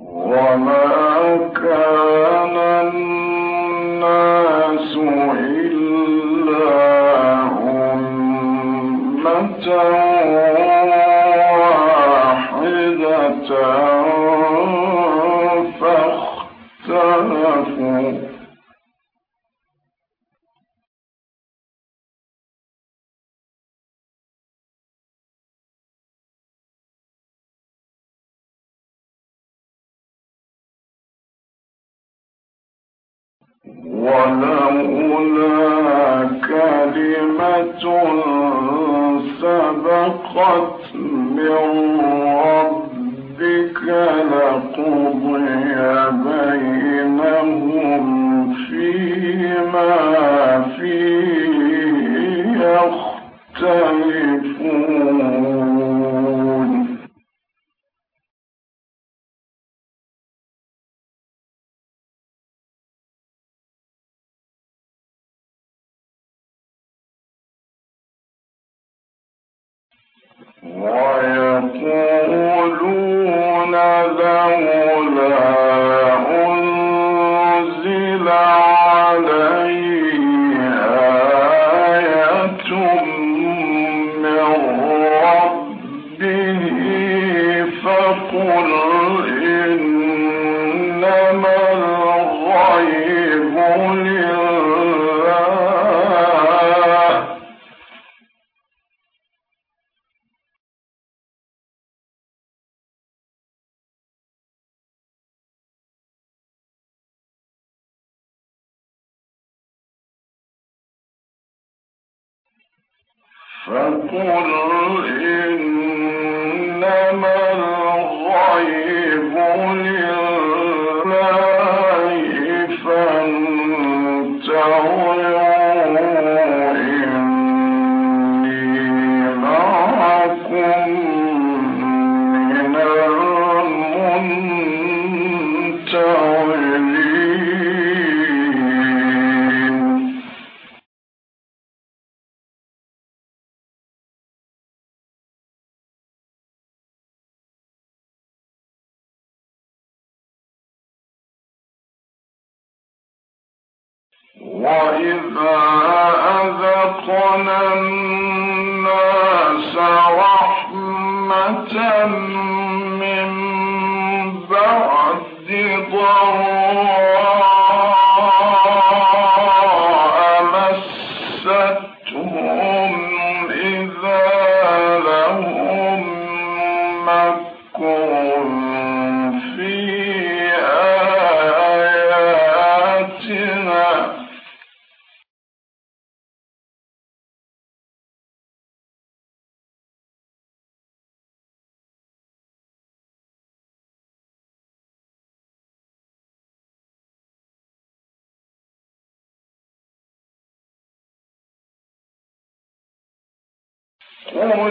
وما رسول كل وإذا أذقنا الناس رحمة من بعد ضراء قل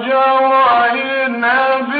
وجرين بهم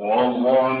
لنكونن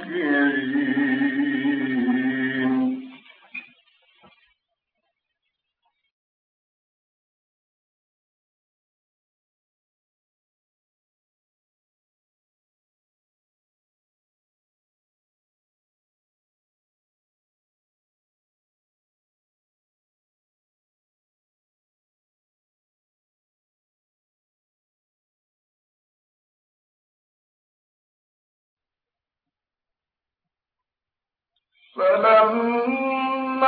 فلما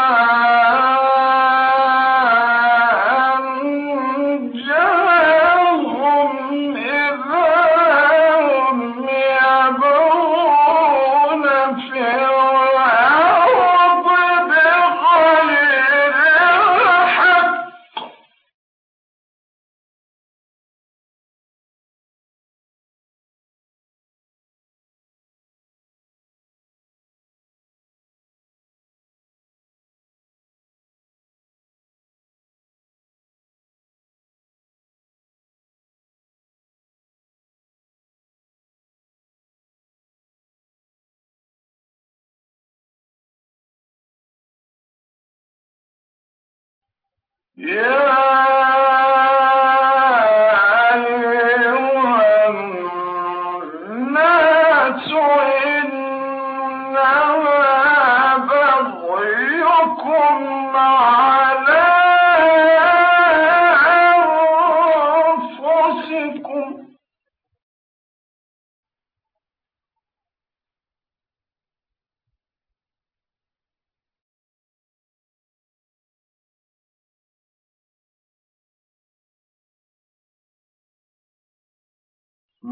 Yeah.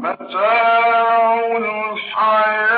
متاع الحياة.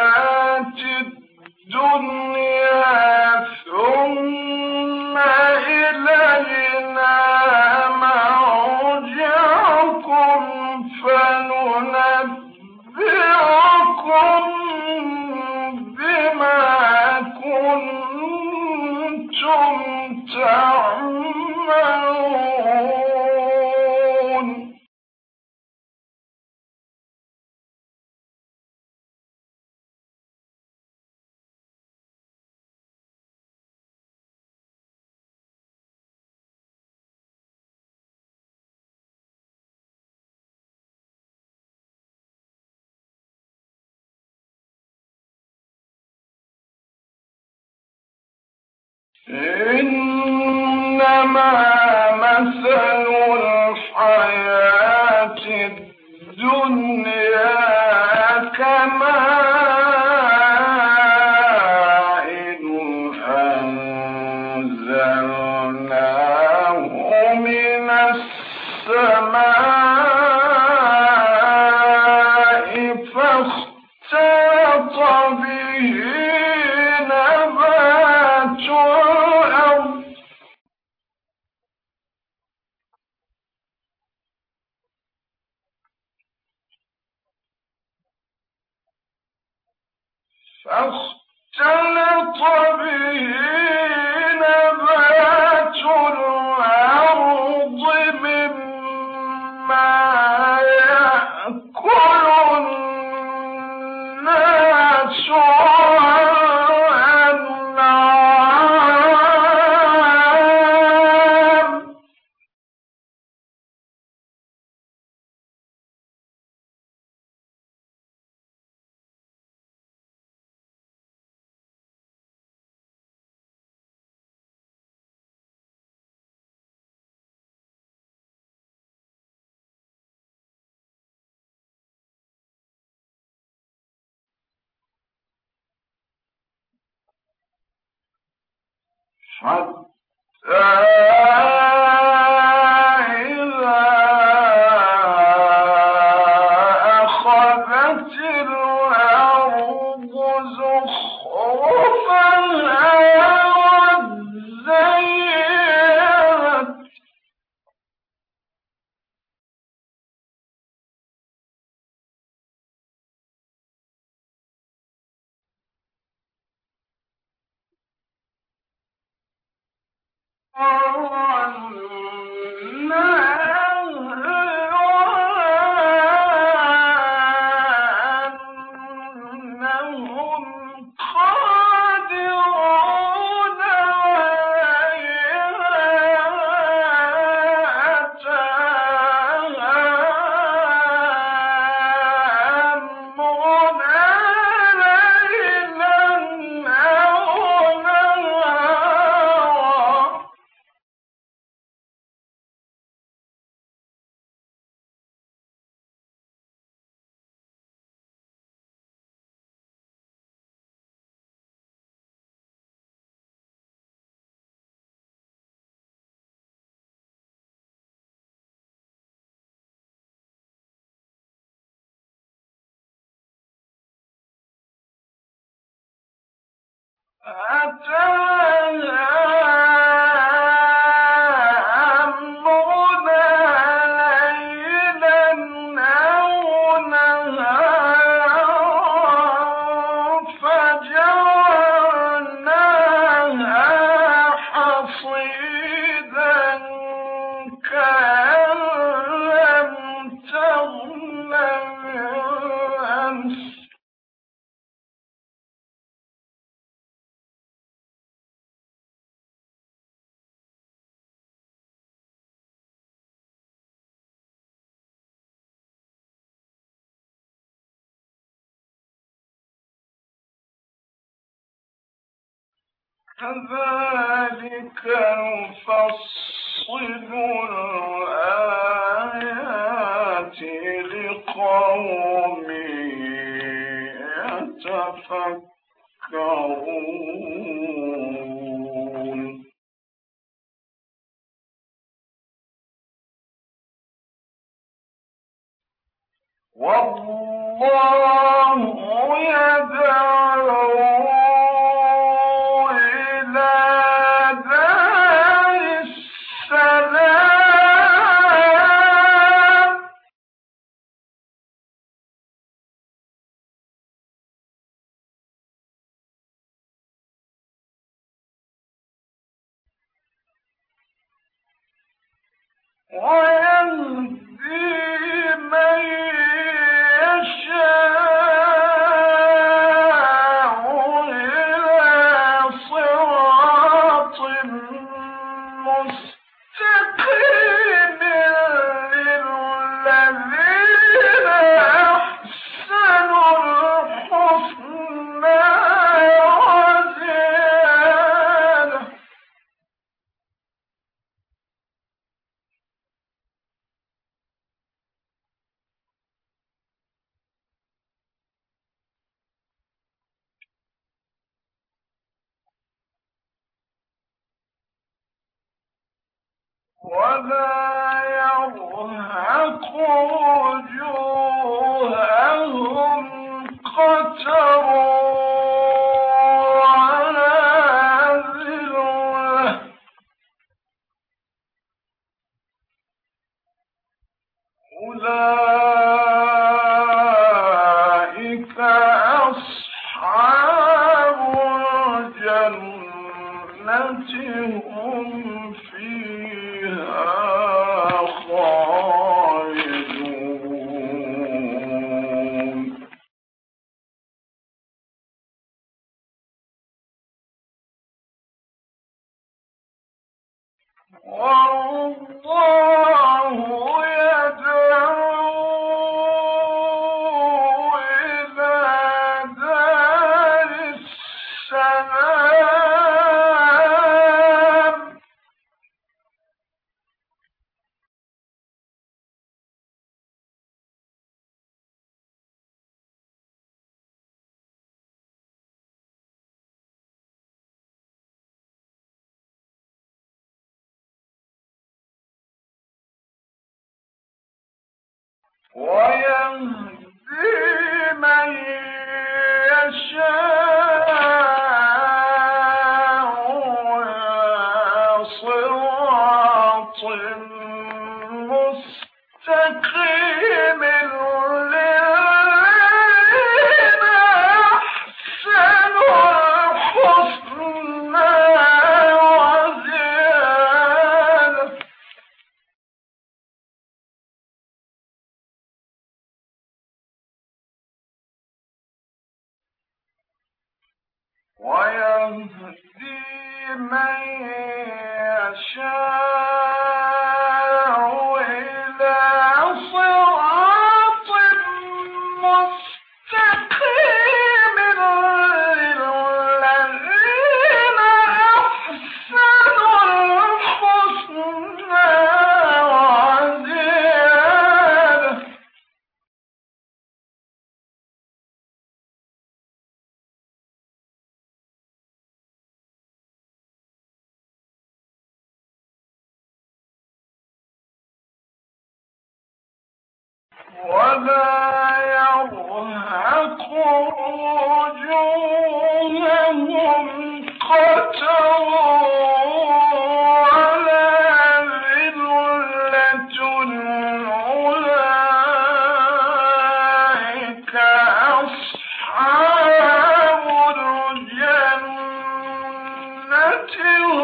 الدنيا. حتى أتانا كذلك نفصل الآيات لقوم يتفكرون. والله يدعو قتر ويهدي till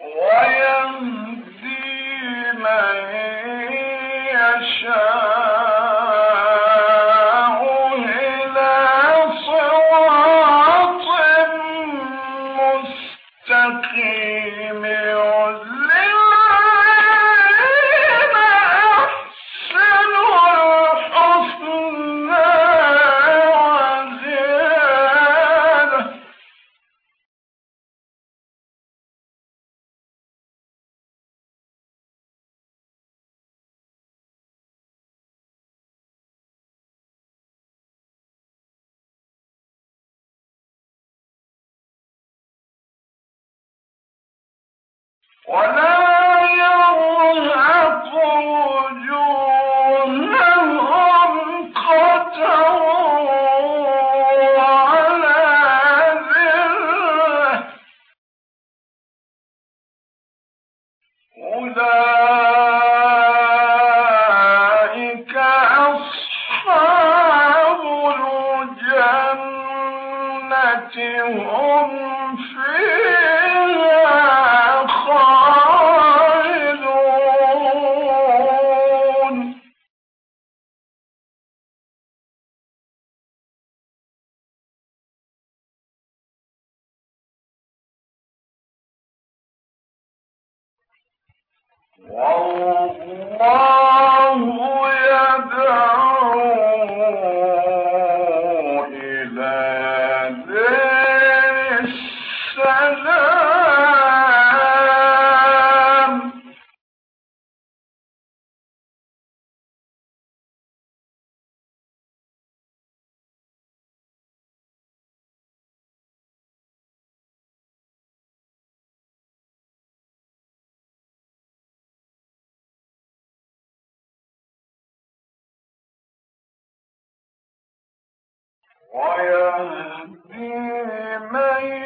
ويمحو ولا يرهق وجوههم والله يدعو يهدي من